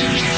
Podcast.